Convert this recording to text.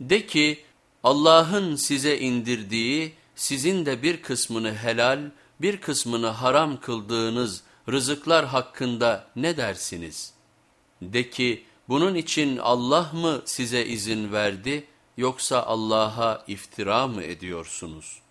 De ki Allah'ın size indirdiği sizin de bir kısmını helal bir kısmını haram kıldığınız rızıklar hakkında ne dersiniz? De ki bunun için Allah mı size izin verdi yoksa Allah'a iftira mı ediyorsunuz?''